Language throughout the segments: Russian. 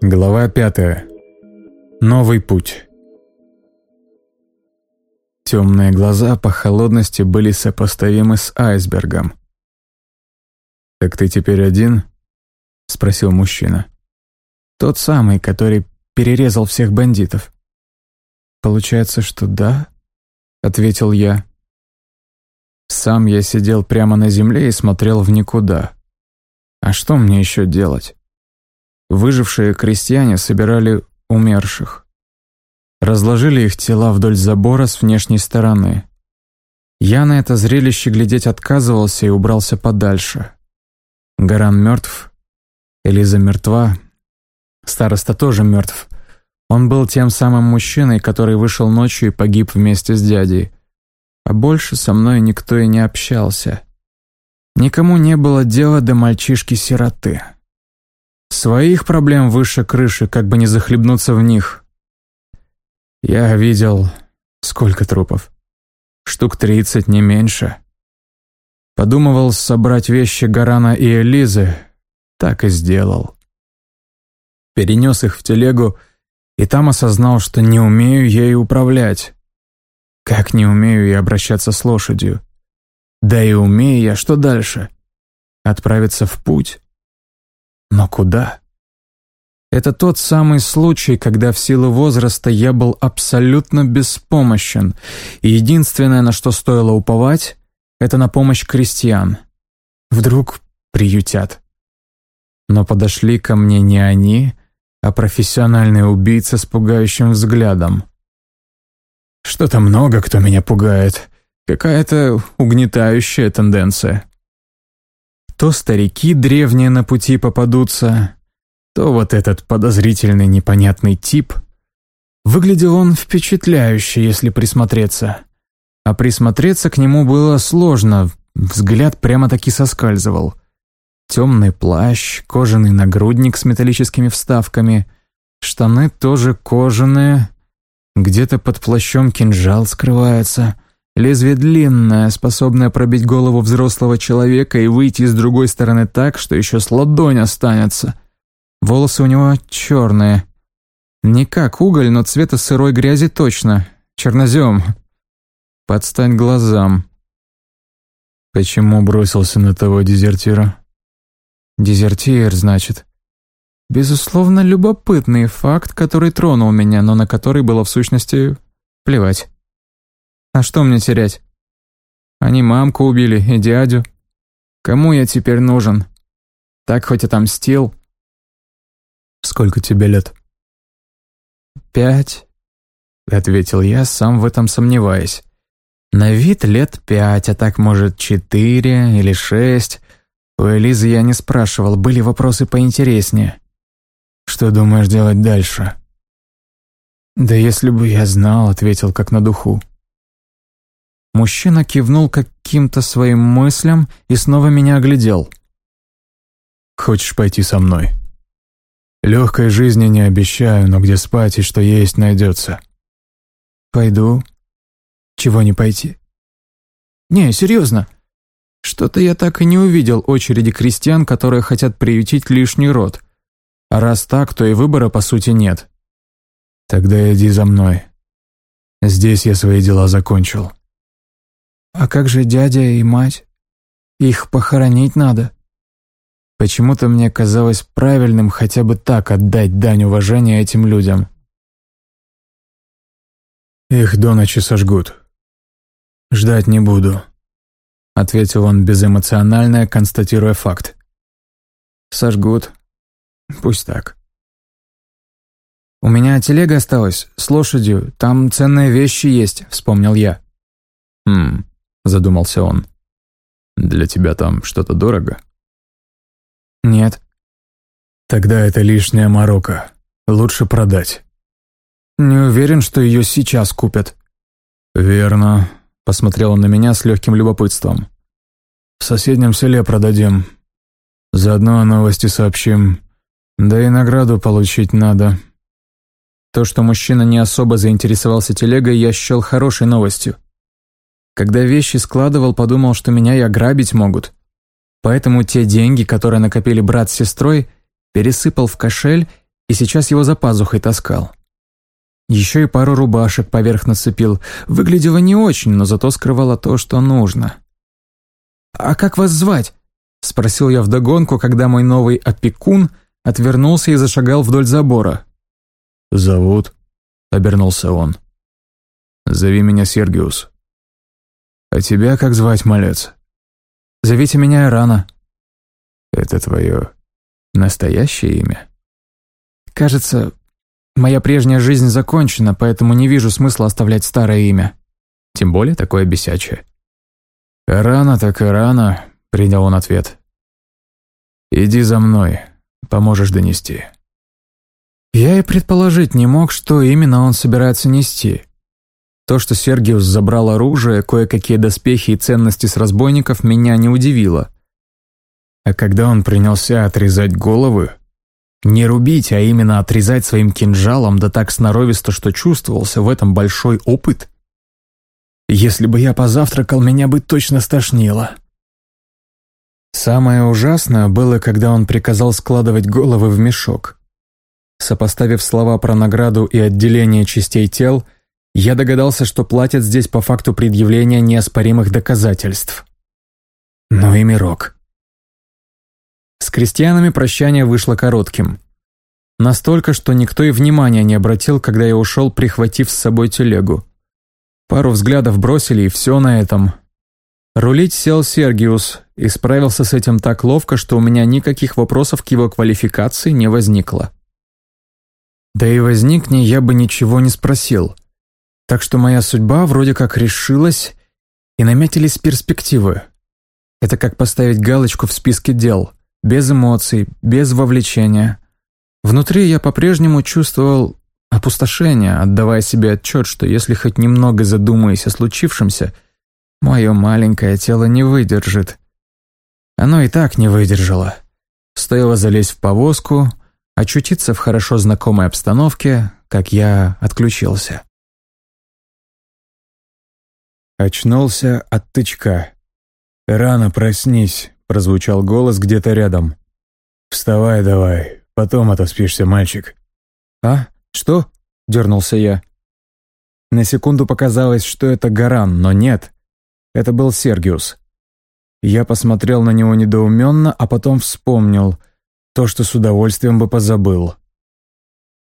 Глава пятая. Новый путь. Темные глаза по холодности были сопоставимы с айсбергом. «Так ты теперь один?» — спросил мужчина. «Тот самый, который перерезал всех бандитов». «Получается, что да?» — ответил я. Сам я сидел прямо на земле и смотрел в никуда. А что мне еще делать? Выжившие крестьяне собирали умерших. Разложили их тела вдоль забора с внешней стороны. Я на это зрелище глядеть отказывался и убрался подальше. Гаран мертв, Элиза мертва, староста тоже мертв. Он был тем самым мужчиной, который вышел ночью и погиб вместе с дядей. А больше со мной никто и не общался. Никому не было дела до мальчишки-сироты. Своих проблем выше крыши, как бы не захлебнуться в них. Я видел... Сколько трупов? Штук тридцать, не меньше. Подумывал собрать вещи Гарана и Элизы. Так и сделал. Перенес их в телегу и там осознал, что не умею ею управлять. Как не умею я обращаться с лошадью. Да и умею я, что дальше? Отправиться в путь? Но куда? Это тот самый случай, когда в силу возраста я был абсолютно беспомощен, и единственное, на что стоило уповать, это на помощь крестьян. Вдруг приютят. Но подошли ко мне не они, а профессиональные убийцы с пугающим взглядом. Что-то много кто меня пугает. Какая-то угнетающая тенденция. То старики древние на пути попадутся, то вот этот подозрительный непонятный тип. Выглядел он впечатляюще, если присмотреться. А присмотреться к нему было сложно, взгляд прямо-таки соскальзывал. Темный плащ, кожаный нагрудник с металлическими вставками, штаны тоже кожаные, где-то под плащом кинжал скрывается — Лезвие длинное, способное пробить голову взрослого человека и выйти с другой стороны так, что еще с ладонь останется. Волосы у него черные. Не как уголь, но цвета сырой грязи точно. Чернозем. Подстань глазам. Почему бросился на того дезертира? Дезертир, значит. Безусловно, любопытный факт, который тронул меня, но на который было в сущности плевать. А что мне терять? Они мамку убили и дядю. Кому я теперь нужен? Так хоть отомстил. Сколько тебе лет? Пять, ответил я, сам в этом сомневаясь. На вид лет пять, а так, может, четыре или шесть. У Элизы я не спрашивал, были вопросы поинтереснее. Что думаешь делать дальше? Да если бы я знал, ответил как на духу. Мужчина кивнул каким-то своим мыслям и снова меня оглядел. «Хочешь пойти со мной? Легкой жизни не обещаю, но где спать и что есть найдется». «Пойду. Чего не пойти?» «Не, серьезно. Что-то я так и не увидел очереди крестьян, которые хотят приютить лишний род. А раз так, то и выбора по сути нет». «Тогда иди за мной. Здесь я свои дела закончил». «А как же дядя и мать? Их похоронить надо». Почему-то мне казалось правильным хотя бы так отдать дань уважения этим людям. «Их до ночи сожгут. Ждать не буду», — ответил он безэмоционально, констатируя факт. «Сожгут. Пусть так». «У меня телега осталась с лошадью, там ценные вещи есть», — вспомнил я. «Хм, задумался он. «Для тебя там что-то дорого?» «Нет». «Тогда это лишняя морока. Лучше продать». «Не уверен, что ее сейчас купят». «Верно», — посмотрел он на меня с легким любопытством. «В соседнем селе продадим. Заодно о новости сообщим. Да и награду получить надо». То, что мужчина не особо заинтересовался телегой, я счел хорошей новостью. Когда вещи складывал, подумал, что меня и ограбить могут. Поэтому те деньги, которые накопили брат с сестрой, пересыпал в кошель и сейчас его за пазухой таскал. Еще и пару рубашек поверх нацепил. Выглядело не очень, но зато скрывало то, что нужно. «А как вас звать?» — спросил я вдогонку, когда мой новый опекун отвернулся и зашагал вдоль забора. «Зовут?» — обернулся он. «Зови меня Сергиус». «А тебя как звать, малец?» «Зовите меня Ирана». «Это твое настоящее имя?» «Кажется, моя прежняя жизнь закончена, поэтому не вижу смысла оставлять старое имя. Тем более такое бесячее». «Рано так и рано», — принял он ответ. «Иди за мной, поможешь донести». Я и предположить не мог, что именно он собирается нести. То, что Сергиус забрал оружие, кое-какие доспехи и ценности с разбойников, меня не удивило. А когда он принялся отрезать головы, не рубить, а именно отрезать своим кинжалом, да так сноровисто, что чувствовался в этом большой опыт. Если бы я позавтракал, меня бы точно стошнило. Самое ужасное было, когда он приказал складывать головы в мешок. Сопоставив слова про награду и отделение частей тел, я догадался, что платят здесь по факту предъявления неоспоримых доказательств. Ну и мирок. С крестьянами прощание вышло коротким. Настолько, что никто и внимания не обратил, когда я ушел, прихватив с собой телегу. Пару взглядов бросили, и все на этом. Рулить сел Сергиус и справился с этим так ловко, что у меня никаких вопросов к его квалификации не возникло. Да и возникни, я бы ничего не спросил. Так что моя судьба вроде как решилась, и наметились перспективы. Это как поставить галочку в списке дел, без эмоций, без вовлечения. Внутри я по-прежнему чувствовал опустошение, отдавая себе отчет, что если хоть немного задумаюсь о случившемся, мое маленькое тело не выдержит. Оно и так не выдержало. Стоило залезть в повозку, очутиться в хорошо знакомой обстановке, как я отключился. Очнулся от тычка. «Рано проснись», — прозвучал голос где-то рядом. «Вставай давай, потом отоспишься, мальчик». «А? Что?» — дернулся я. На секунду показалось, что это Гаран, но нет. Это был Сергиус. Я посмотрел на него недоуменно, а потом вспомнил то, что с удовольствием бы позабыл.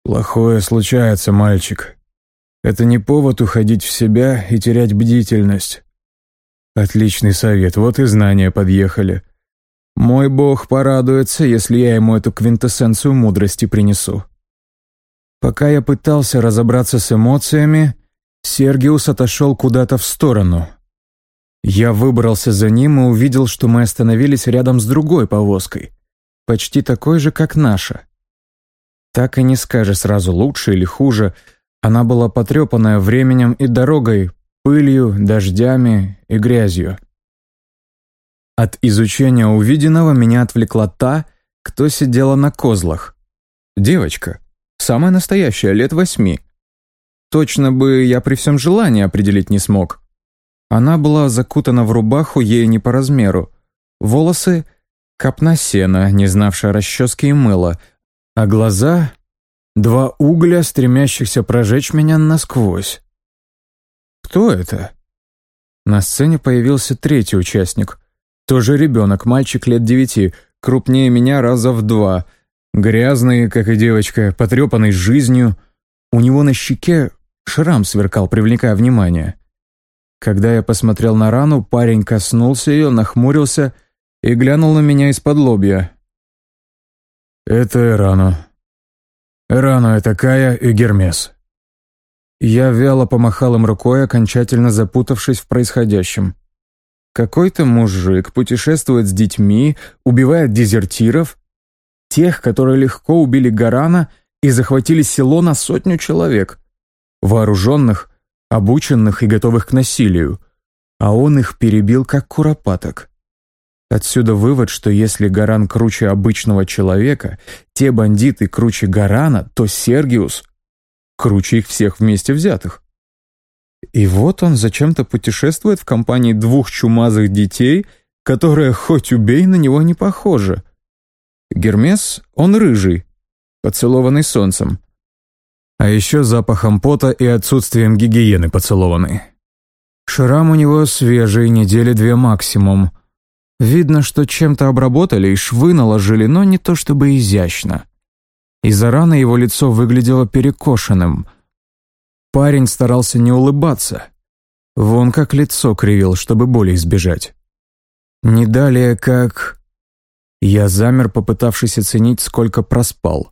«Плохое случается, мальчик. Это не повод уходить в себя и терять бдительность. Отличный совет, вот и знания подъехали. Мой бог порадуется, если я ему эту квинтэссенцию мудрости принесу». Пока я пытался разобраться с эмоциями, Сергиус отошел куда-то в сторону. Я выбрался за ним и увидел, что мы остановились рядом с другой повозкой почти такой же, как наша. Так и не скажешь сразу лучше или хуже, она была потрепанная временем и дорогой, пылью, дождями и грязью. От изучения увиденного меня отвлекла та, кто сидела на козлах. Девочка, самая настоящая, лет восьми. Точно бы я при всем желании определить не смог. Она была закутана в рубаху ей не по размеру. Волосы Копна сена, не знавшая расчески и мыла, а глаза — два угля, стремящихся прожечь меня насквозь. Кто это? На сцене появился третий участник. Тоже ребенок, мальчик лет девяти, крупнее меня раза в два. Грязный, как и девочка, потрепанный жизнью. У него на щеке шрам сверкал, привлекая внимание. Когда я посмотрел на рану, парень коснулся ее, нахмурился — и глянул на меня из-под лобья. «Это Эрану. Эрану это Кая и Гермес». Я вяло помахал им рукой, окончательно запутавшись в происходящем. Какой-то мужик путешествует с детьми, убивает дезертиров, тех, которые легко убили Гарана и захватили село на сотню человек, вооруженных, обученных и готовых к насилию, а он их перебил как куропаток. Отсюда вывод, что если Гаран круче обычного человека, те бандиты круче Гарана, то Сергиус круче их всех вместе взятых. И вот он зачем-то путешествует в компании двух чумазых детей, которые хоть убей на него не похожи. Гермес, он рыжий, поцелованный солнцем. А еще запахом пота и отсутствием гигиены поцелованный. Шрам у него свежий, недели две максимум. Видно, что чем-то обработали и швы наложили, но не то чтобы изящно. Из-за раны его лицо выглядело перекошенным. Парень старался не улыбаться. Вон как лицо кривил, чтобы боли избежать. Не далее, как... Я замер, попытавшись оценить, сколько проспал.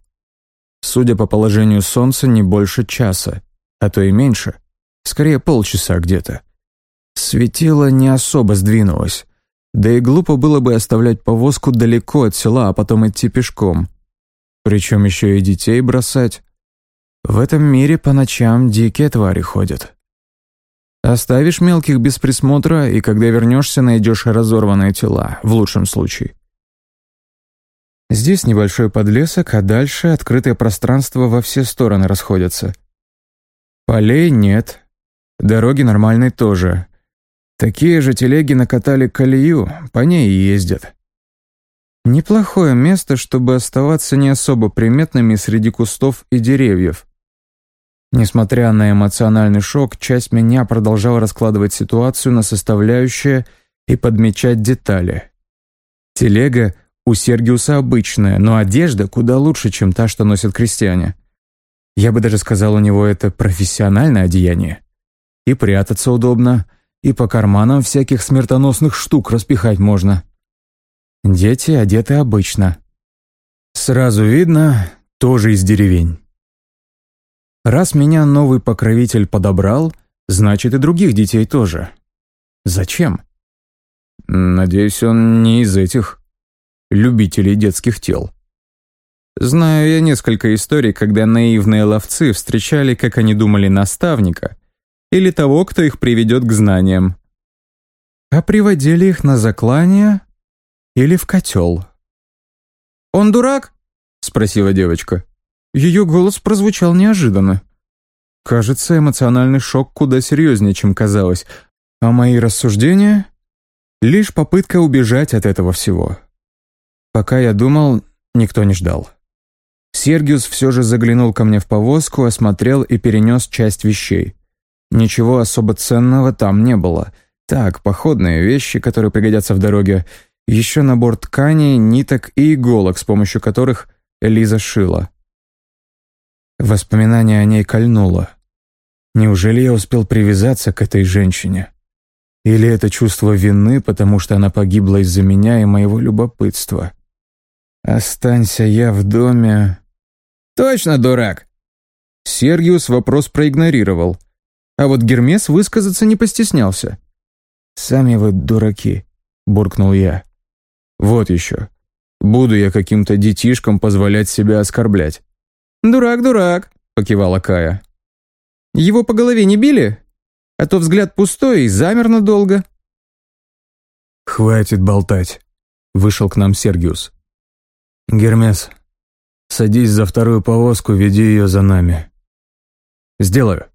Судя по положению солнца, не больше часа, а то и меньше. Скорее, полчаса где-то. Светило не особо сдвинулось. Да и глупо было бы оставлять повозку далеко от села, а потом идти пешком. Причем еще и детей бросать. В этом мире по ночам дикие твари ходят. Оставишь мелких без присмотра, и когда вернешься, найдешь разорванные тела, в лучшем случае. Здесь небольшой подлесок, а дальше открытое пространство во все стороны расходятся. Полей нет, дороги нормальной тоже. Такие же телеги накатали колею, по ней и ездят. Неплохое место, чтобы оставаться не особо приметными среди кустов и деревьев. Несмотря на эмоциональный шок, часть меня продолжала раскладывать ситуацию на составляющие и подмечать детали. Телега у Сергиуса обычная, но одежда куда лучше, чем та, что носят крестьяне. Я бы даже сказал, у него это профессиональное одеяние. И прятаться удобно, и по карманам всяких смертоносных штук распихать можно. Дети одеты обычно. Сразу видно, тоже из деревень. Раз меня новый покровитель подобрал, значит и других детей тоже. Зачем? Надеюсь, он не из этих любителей детских тел. Знаю я несколько историй, когда наивные ловцы встречали, как они думали, наставника или того, кто их приведет к знаниям. А приводили их на заклание или в котел. «Он дурак?» — спросила девочка. Ее голос прозвучал неожиданно. Кажется, эмоциональный шок куда серьезнее, чем казалось, а мои рассуждения — лишь попытка убежать от этого всего. Пока я думал, никто не ждал. Сергиус все же заглянул ко мне в повозку, осмотрел и перенес часть вещей. Ничего особо ценного там не было. Так, походные вещи, которые пригодятся в дороге, еще набор тканей, ниток и иголок, с помощью которых Лиза шила. Воспоминание о ней кольнуло. Неужели я успел привязаться к этой женщине? Или это чувство вины, потому что она погибла из-за меня и моего любопытства? Останься я в доме... Точно, дурак! Сергиус вопрос проигнорировал. А вот Гермес высказаться не постеснялся. «Сами вы дураки», — буркнул я. «Вот еще. Буду я каким-то детишкам позволять себя оскорблять. «Дурак, дурак», — покивала Кая. «Его по голове не били? А то взгляд пустой и замер надолго». «Хватит болтать», — вышел к нам Сергиус. «Гермес, садись за вторую повозку, веди ее за нами». «Сделаю».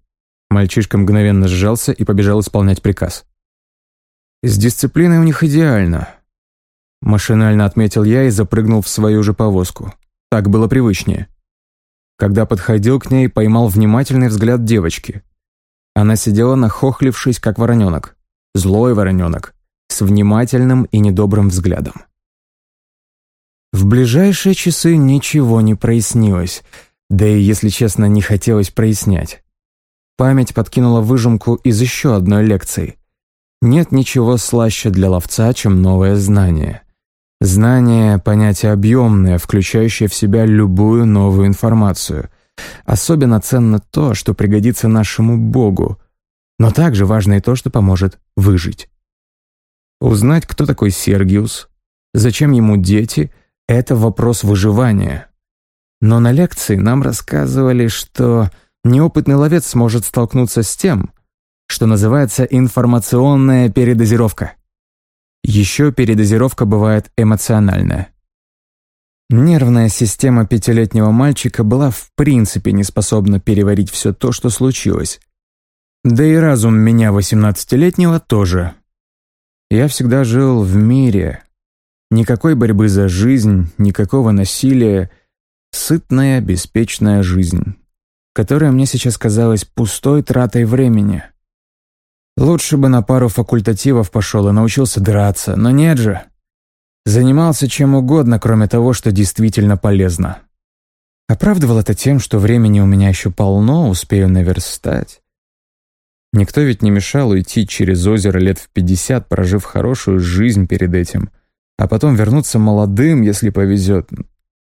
Мальчишка мгновенно сжался и побежал исполнять приказ. «С дисциплиной у них идеально», — машинально отметил я и запрыгнул в свою же повозку. Так было привычнее. Когда подходил к ней, поймал внимательный взгляд девочки. Она сидела нахохлившись, как вороненок. Злой вороненок, с внимательным и недобрым взглядом. В ближайшие часы ничего не прояснилось, да и, если честно, не хотелось прояснять. Память подкинула выжимку из еще одной лекции. Нет ничего слаще для ловца, чем новое знание. Знание — понятие объемное, включающее в себя любую новую информацию. Особенно ценно то, что пригодится нашему Богу, но также важно и то, что поможет выжить. Узнать, кто такой Сергиус, зачем ему дети — это вопрос выживания. Но на лекции нам рассказывали, что неопытный ловец сможет столкнуться с тем, что называется информационная передозировка. Еще передозировка бывает эмоциональная. Нервная система пятилетнего мальчика была в принципе не способна переварить все то, что случилось. Да и разум меня, восемнадцатилетнего, тоже. Я всегда жил в мире. Никакой борьбы за жизнь, никакого насилия. Сытная, беспечная жизнь, которая мне сейчас казалась пустой тратой времени. Лучше бы на пару факультативов пошел и научился драться, но нет же. Занимался чем угодно, кроме того, что действительно полезно. Оправдывал это тем, что времени у меня еще полно, успею наверстать. Никто ведь не мешал уйти через озеро лет в пятьдесят, прожив хорошую жизнь перед этим, а потом вернуться молодым, если повезет.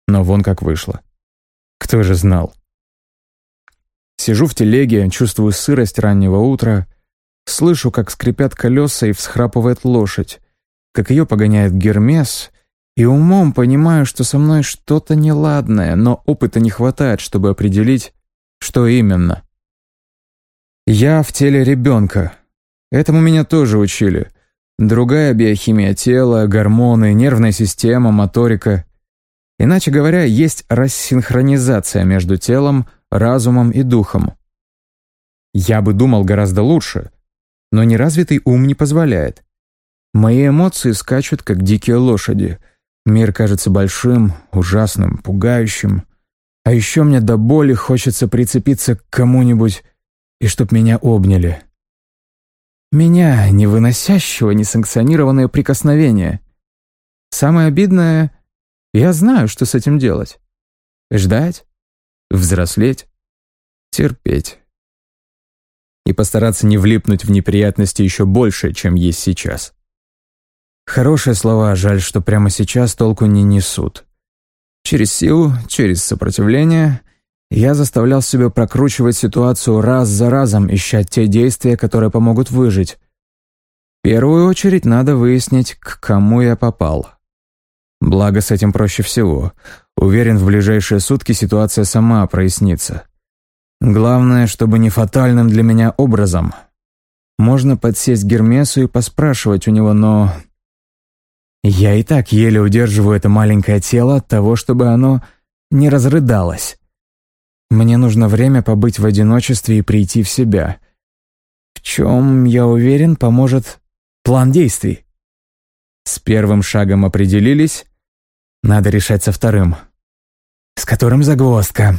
Но вон как вышло. Кто же знал? Сижу в телеге, чувствую сырость раннего утра, слышу, как скрипят колеса и всхрапывает лошадь как ее погоняет Гермес, и умом понимаю, что со мной что-то неладное, но опыта не хватает, чтобы определить, что именно. Я в теле ребенка. Этому меня тоже учили. Другая биохимия тела, гормоны, нервная система, моторика. Иначе говоря, есть рассинхронизация между телом, разумом и духом. Я бы думал гораздо лучше, но неразвитый ум не позволяет. Мои эмоции скачут, как дикие лошади. Мир кажется большим, ужасным, пугающим. А еще мне до боли хочется прицепиться к кому-нибудь и чтоб меня обняли. Меня, не выносящего несанкционированное прикосновение. Самое обидное, я знаю, что с этим делать. Ждать, взрослеть, терпеть. И постараться не влипнуть в неприятности еще больше, чем есть сейчас. Хорошие слова, жаль, что прямо сейчас толку не несут. Через силу, через сопротивление я заставлял себя прокручивать ситуацию раз за разом, ища те действия, которые помогут выжить. В первую очередь надо выяснить, к кому я попал. Благо, с этим проще всего. Уверен, в ближайшие сутки ситуация сама прояснится. Главное, чтобы не фатальным для меня образом. Можно подсесть к Гермесу и поспрашивать у него, но я и так еле удерживаю это маленькое тело от того, чтобы оно не разрыдалось. Мне нужно время побыть в одиночестве и прийти в себя. В чем, я уверен, поможет план действий. С первым шагом определились, надо решать со вторым. С которым загвоздка.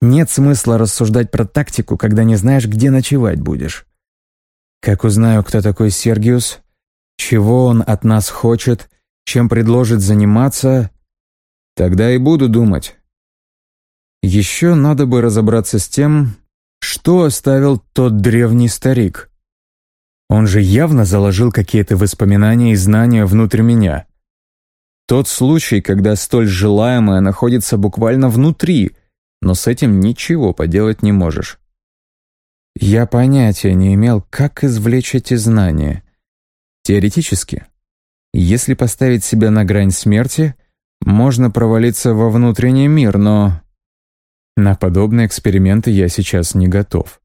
Нет смысла рассуждать про тактику, когда не знаешь, где ночевать будешь. Как узнаю, кто такой Сергиус, чего он от нас хочет, чем предложит заниматься, тогда и буду думать. Еще надо бы разобраться с тем, что оставил тот древний старик. Он же явно заложил какие-то воспоминания и знания внутрь меня. Тот случай, когда столь желаемое находится буквально внутри, но с этим ничего поделать не можешь. Я понятия не имел, как извлечь эти знания. Теоретически. Если поставить себя на грань смерти, можно провалиться во внутренний мир, но... На подобные эксперименты я сейчас не готов.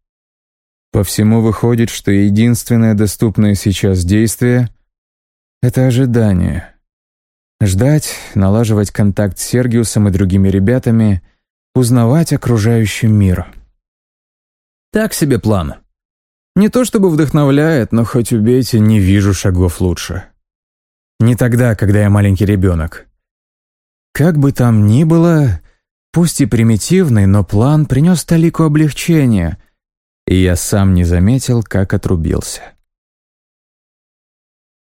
По всему выходит, что единственное доступное сейчас действие — это ожидание. Ждать, налаживать контакт с Сергиусом и другими ребятами, узнавать окружающий мир. Так себе план. Не то чтобы вдохновляет, но хоть убейте, не вижу шагов лучше. Не тогда, когда я маленький ребенок. Как бы там ни было, пусть и примитивный, но план принес толику облегчения, и я сам не заметил, как отрубился.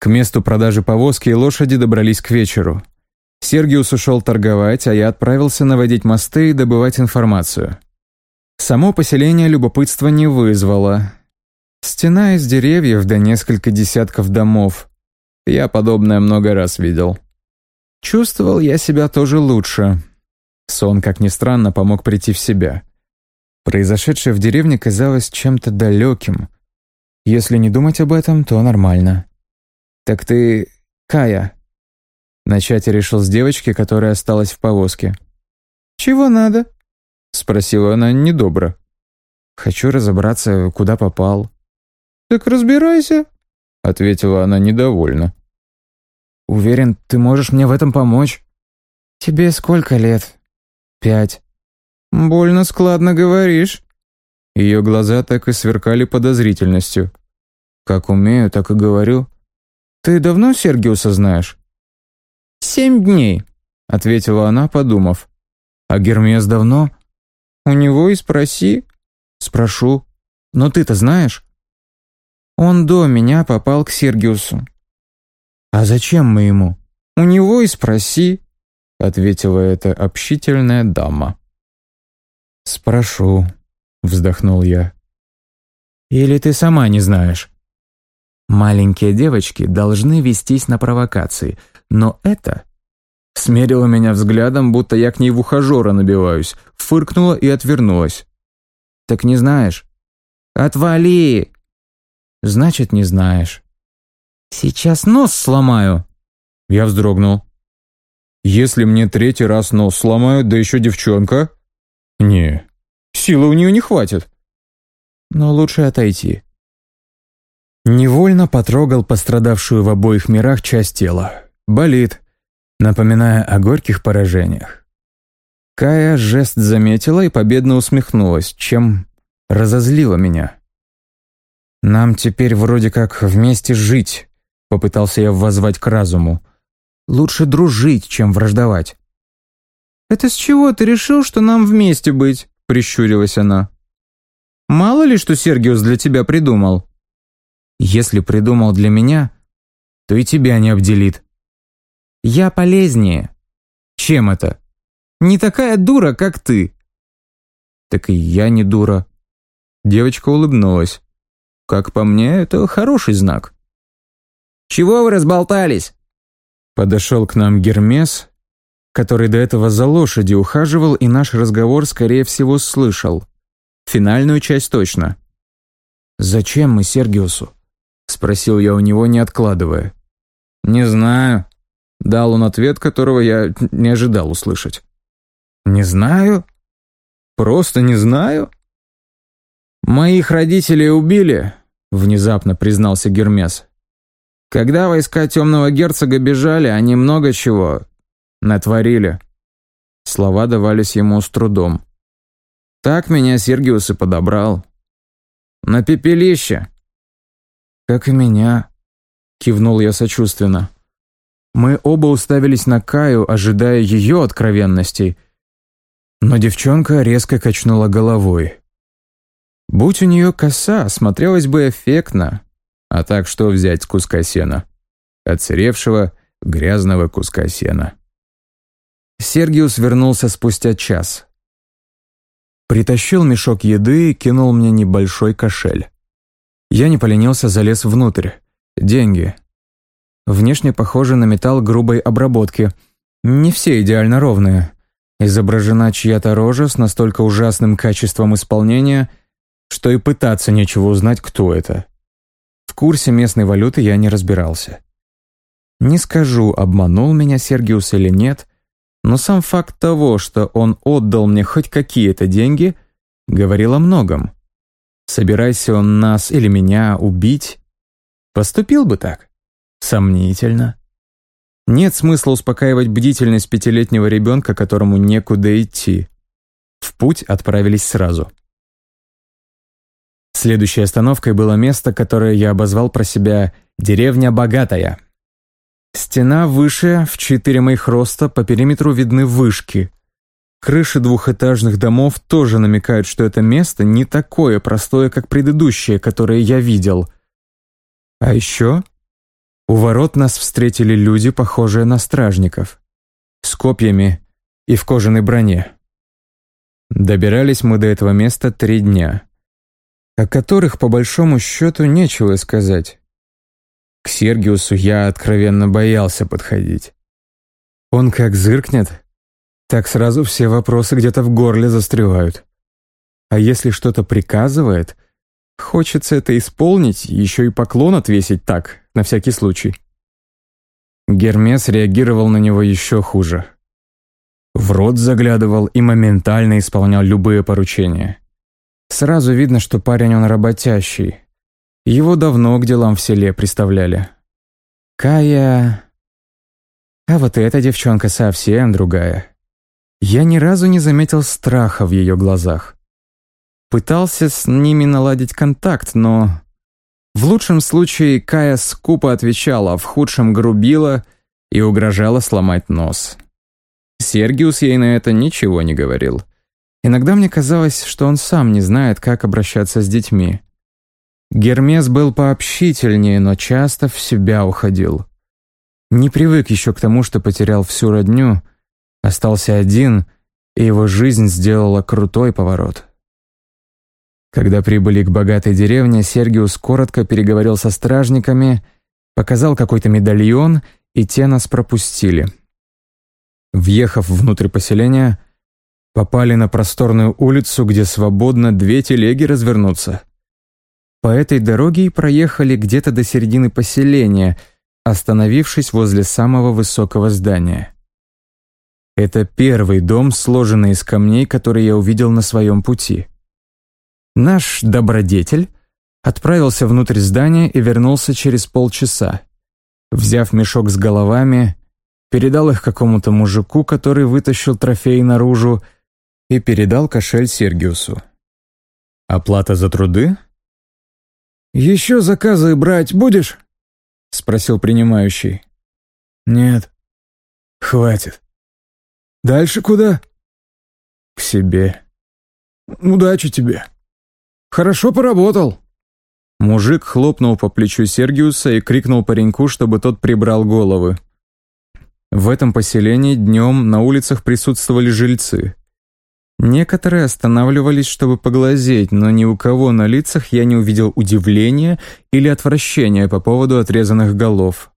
К месту продажи повозки и лошади добрались к вечеру. Сергиус ушел торговать, а я отправился наводить мосты и добывать информацию. Само поселение любопытства не вызвало, Стена из деревьев да несколько десятков домов. Я подобное много раз видел. Чувствовал я себя тоже лучше. Сон, как ни странно, помог прийти в себя. Произошедшее в деревне казалось чем-то далеким. Если не думать об этом, то нормально. «Так ты Кая?» Начать решил с девочки, которая осталась в повозке. «Чего надо?» — спросила она недобро. «Хочу разобраться, куда попал». «Так разбирайся», — ответила она недовольно. «Уверен, ты можешь мне в этом помочь?» «Тебе сколько лет?» «Пять». «Больно складно говоришь». Ее глаза так и сверкали подозрительностью. «Как умею, так и говорю». «Ты давно Сергиуса знаешь?» «Семь дней», — ответила она, подумав. А Гермес давно? У него и спроси. Спрошу. Но ты-то знаешь? Он до меня попал к Сергиусу. А зачем мы ему? У него и спроси, ответила эта общительная дама. Спрошу, вздохнул я. Или ты сама не знаешь? Маленькие девочки должны вестись на провокации, но это Смерила меня взглядом, будто я к ней в ухажера набиваюсь, фыркнула и отвернулась. «Так не знаешь?» «Отвали!» «Значит, не знаешь». «Сейчас нос сломаю!» Я вздрогнул. «Если мне третий раз нос сломают, да еще девчонка...» «Не, силы у нее не хватит». «Но лучше отойти». Невольно потрогал пострадавшую в обоих мирах часть тела. Болит напоминая о горьких поражениях. Кая жест заметила и победно усмехнулась, чем разозлила меня. «Нам теперь вроде как вместе жить», — попытался я воззвать к разуму. «Лучше дружить, чем враждовать». «Это с чего ты решил, что нам вместе быть?» — прищурилась она. «Мало ли, что Сергиус для тебя придумал». «Если придумал для меня, то и тебя не обделит», я полезнее. Чем это? Не такая дура, как ты. Так и я не дура. Девочка улыбнулась. Как по мне, это хороший знак. Чего вы разболтались? Подошел к нам Гермес, который до этого за лошади ухаживал и наш разговор, скорее всего, слышал. Финальную часть точно. «Зачем мы Сергиусу?» — спросил я у него, не откладывая. «Не знаю», Дал он ответ, которого я не ожидал услышать. «Не знаю? Просто не знаю?» «Моих родителей убили», — внезапно признался Гермес. «Когда войска темного герцога бежали, они много чего натворили». Слова давались ему с трудом. «Так меня Сергиус и подобрал. На пепелище». «Как и меня», — кивнул я сочувственно. Мы оба уставились на Каю, ожидая ее откровенностей. Но девчонка резко качнула головой. Будь у нее коса, смотрелась бы эффектно. А так что взять с куска сена? Отсыревшего, грязного куска сена. Сергиус вернулся спустя час. Притащил мешок еды и кинул мне небольшой кошель. Я не поленился, залез внутрь. Деньги, внешне похожи на металл грубой обработки. Не все идеально ровные. Изображена чья-то рожа с настолько ужасным качеством исполнения, что и пытаться нечего узнать, кто это. В курсе местной валюты я не разбирался. Не скажу, обманул меня Сергиус или нет, но сам факт того, что он отдал мне хоть какие-то деньги, говорил о многом. Собирайся он нас или меня убить, поступил бы так. Сомнительно. Нет смысла успокаивать бдительность пятилетнего ребенка, которому некуда идти. В путь отправились сразу. Следующей остановкой было место, которое я обозвал про себя «деревня богатая». Стена выше, в четыре моих роста, по периметру видны вышки. Крыши двухэтажных домов тоже намекают, что это место не такое простое, как предыдущее, которое я видел. А еще у ворот нас встретили люди, похожие на стражников, с копьями и в кожаной броне. Добирались мы до этого места три дня, о которых, по большому счету, нечего сказать. К Сергиусу я откровенно боялся подходить. Он как зыркнет, так сразу все вопросы где-то в горле застревают. А если что-то приказывает, хочется это исполнить, еще и поклон отвесить так, на всякий случай. Гермес реагировал на него еще хуже. В рот заглядывал и моментально исполнял любые поручения. Сразу видно, что парень он работящий. Его давно к делам в селе представляли. Кая... А вот эта девчонка совсем другая. Я ни разу не заметил страха в ее глазах. Пытался с ними наладить контакт, но в лучшем случае Кая скупо отвечала, в худшем грубила и угрожала сломать нос. Сергиус ей на это ничего не говорил. Иногда мне казалось, что он сам не знает, как обращаться с детьми. Гермес был пообщительнее, но часто в себя уходил. Не привык еще к тому, что потерял всю родню, остался один, и его жизнь сделала крутой поворот. Когда прибыли к богатой деревне, Сергиус коротко переговорил со стражниками, показал какой-то медальон, и те нас пропустили. Въехав внутрь поселения, попали на просторную улицу, где свободно две телеги развернутся. По этой дороге и проехали где-то до середины поселения, остановившись возле самого высокого здания. Это первый дом, сложенный из камней, который я увидел на своем пути. Наш добродетель отправился внутрь здания и вернулся через полчаса. Взяв мешок с головами, передал их какому-то мужику, который вытащил трофей наружу, и передал кошель Сергиусу. «Оплата за труды?» «Еще заказы брать будешь?» — спросил принимающий. «Нет. Хватит. Дальше куда?» «К себе». «Удачи тебе. Хорошо поработал». Мужик хлопнул по плечу Сергиуса и крикнул пареньку, чтобы тот прибрал головы. В этом поселении днем на улицах присутствовали жильцы. Некоторые останавливались, чтобы поглазеть, но ни у кого на лицах я не увидел удивления или отвращения по поводу отрезанных голов.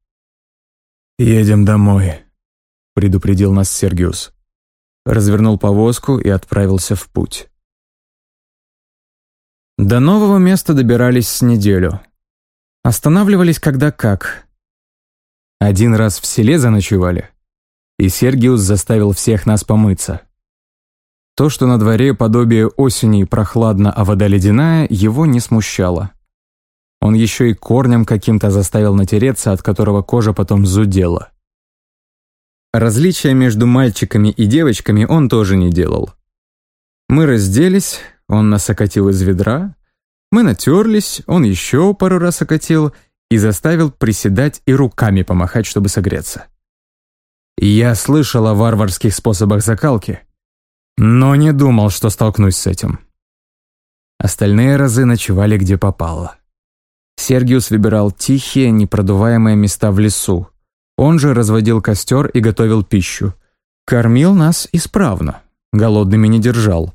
«Едем домой», — предупредил нас Сергиус. Развернул повозку и отправился в путь. До нового места добирались с неделю. Останавливались когда как. Один раз в селе заночевали, и Сергиус заставил всех нас помыться. То, что на дворе подобие осени прохладно, а вода ледяная, его не смущало. Он еще и корнем каким-то заставил натереться, от которого кожа потом зудела. Различия между мальчиками и девочками он тоже не делал. Мы разделись, он нас окатил из ведра, мы натерлись, он еще пару раз окатил и заставил приседать и руками помахать, чтобы согреться. Я слышал о варварских способах закалки, но не думал, что столкнусь с этим. Остальные разы ночевали где попало. Сергиус выбирал тихие, непродуваемые места в лесу. Он же разводил костер и готовил пищу. Кормил нас исправно, голодными не держал.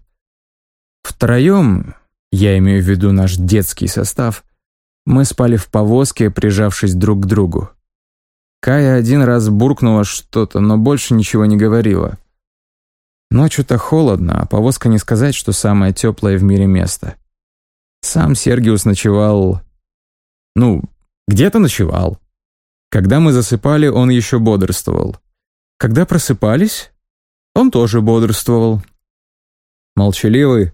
Втроем, я имею в виду наш детский состав, мы спали в повозке, прижавшись друг к другу. Кая один раз буркнула что-то, но больше ничего не говорила. Ночью-то холодно, а повозка не сказать, что самое теплое в мире место. Сам Сергиус ночевал... Ну, где-то ночевал. Когда мы засыпали, он еще бодрствовал. Когда просыпались, он тоже бодрствовал. Молчаливый,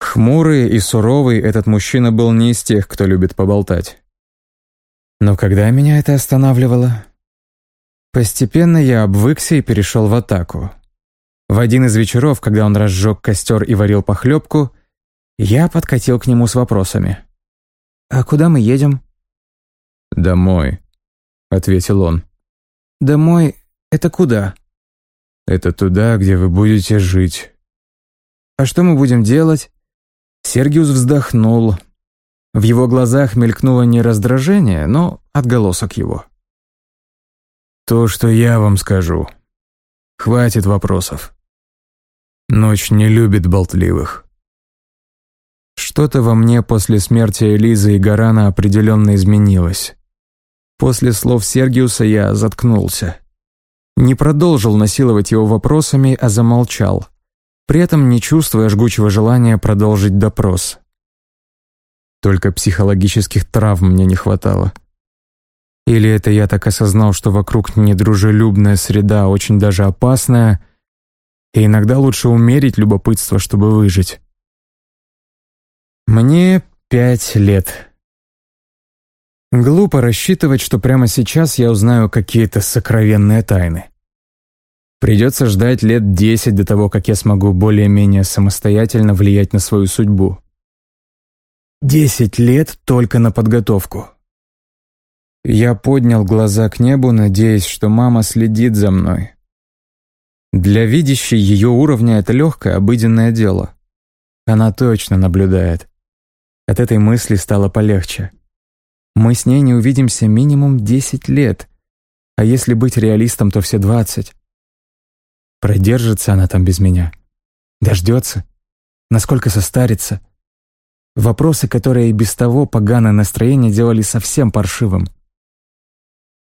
хмурый и суровый этот мужчина был не из тех, кто любит поболтать. Но когда меня это останавливало? Постепенно я обвыкся и перешел в атаку. В один из вечеров, когда он разжег костер и варил похлебку, я подкатил к нему с вопросами. «А куда мы едем?» «Домой», — ответил он. «Домой — это куда?» «Это туда, где вы будете жить». «А что мы будем делать?» Сергиус вздохнул. В его глазах мелькнуло не раздражение, но отголосок его. «То, что я вам скажу. Хватит вопросов. Ночь не любит болтливых. Что-то во мне после смерти Элизы и Гарана определенно изменилось. После слов Сергиуса я заткнулся. Не продолжил насиловать его вопросами, а замолчал, при этом не чувствуя жгучего желания продолжить допрос. Только психологических травм мне не хватало. Или это я так осознал, что вокруг недружелюбная среда, очень даже опасная — и иногда лучше умерить любопытство, чтобы выжить. Мне пять лет. Глупо рассчитывать, что прямо сейчас я узнаю какие-то сокровенные тайны. Придется ждать лет десять до того, как я смогу более-менее самостоятельно влиять на свою судьбу. Десять лет только на подготовку. Я поднял глаза к небу, надеясь, что мама следит за мной. Для видящей ее уровня это легкое, обыденное дело. Она точно наблюдает. От этой мысли стало полегче. Мы с ней не увидимся минимум 10 лет, а если быть реалистом, то все 20. Продержится она там без меня? Дождется? Насколько состарится? Вопросы, которые и без того поганое настроение делали совсем паршивым.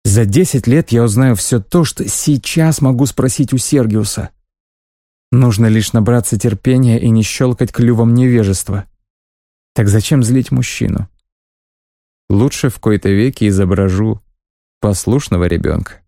За 10 лет я узнаю все то, что сейчас могу спросить у Сергиуса. Нужно лишь набраться терпения и не щелкать клювом невежества. Так зачем злить мужчину? Лучше в кои-то веки изображу послушного ребенка.